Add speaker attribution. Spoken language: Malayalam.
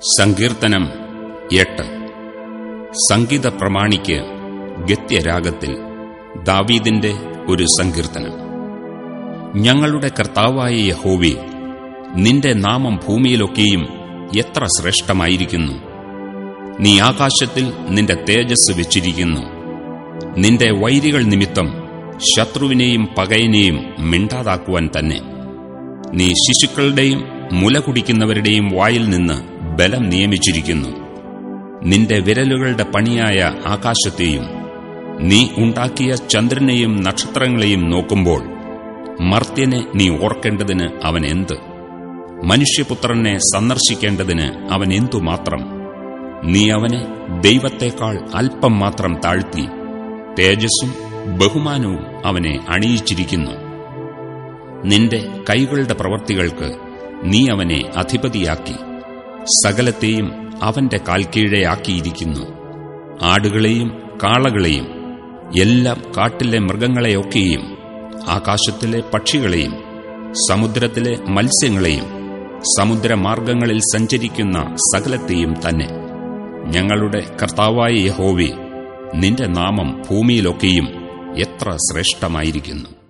Speaker 1: സങ്കീർത്തനം എട്ട്. സംഗീത പ്രമാണിക്ക് ഗത്യരാഗത്തിൽ ദാവീദിന്റെ ഒരു സങ്കീർത്തനം. ഞങ്ങളുടെ കർത്താവായ യഹോവി നിന്റെ നാമം ഭൂമിയിലൊക്കെയും എത്ര ശ്രേഷ്ഠമായിരിക്കുന്നു. നീ ആകാശത്തിൽ നിന്റെ തേജസ് വെച്ചിരിക്കുന്നു. നിന്റെ വൈരികൾ നിമിത്തം ശത്രുവിനെയും പകയനെയും മിണ്ടാതാക്കുവാൻ തന്നെ. നീ ശിശുക്കളുടെയും മുല കുടിക്കുന്നവരുടെയും വായിൽ നിന്ന് ബലം നിയമിച്ചിരിക്കുന്നു. നിന്റെ വിരലുകളുടെ പണിയായ ആകാശത്തെയും നീ ഉണ്ടാക്കിയ ചന്ദ്രനെയും നക്ഷത്രങ്ങളെയും നോക്കുമ്പോൾ മർത്യനെ നീ ഓർക്കേണ്ടതിന് അവൻ എന്ത് മനുഷ്യപുത്രനെ സന്ദർശിക്കേണ്ടതിന് അവൻ എന്തു മാത്രം? നീ അവനെ ദൈവത്തെക്കാൾ അല്പം മാത്രം താഴ്ത്തി തേജസ്സും ബഹുമാനവും അവനെ അണിയിച്ചിരിക്കുന്നു. നിന്റെ കൈകളുടെ പ്രവർത്തികൾക്ക് നീ അവനെ അധിപതിയാക്കി. സകലത്തെയും അവന്റെ കാൽക്കീഴയാക്കിയിരിക്കുന്നു. ആടുകളെയും കാളകളെയും എല്ലാം കാട്ടിലെ മൃഗങ്ങളെയൊക്കെയും ആകാശത്തിലെ പക്ഷികളെയും സമുദ്രത്തിലെ മത്സ്യങ്ങളെയും സമുദ്രമാർഗങ്ങളിൽ സഞ്ചരിക്കുന്ന സകലത്തെയും തന്നെ. ഞങ്ങളുടെ കർത്താവായ യഹോവേ നിന്റെ നാമം ഭൂമിയിലൊക്കെയും എത്ര ശ്രേഷ്ഠമായിരിക്കുന്നു.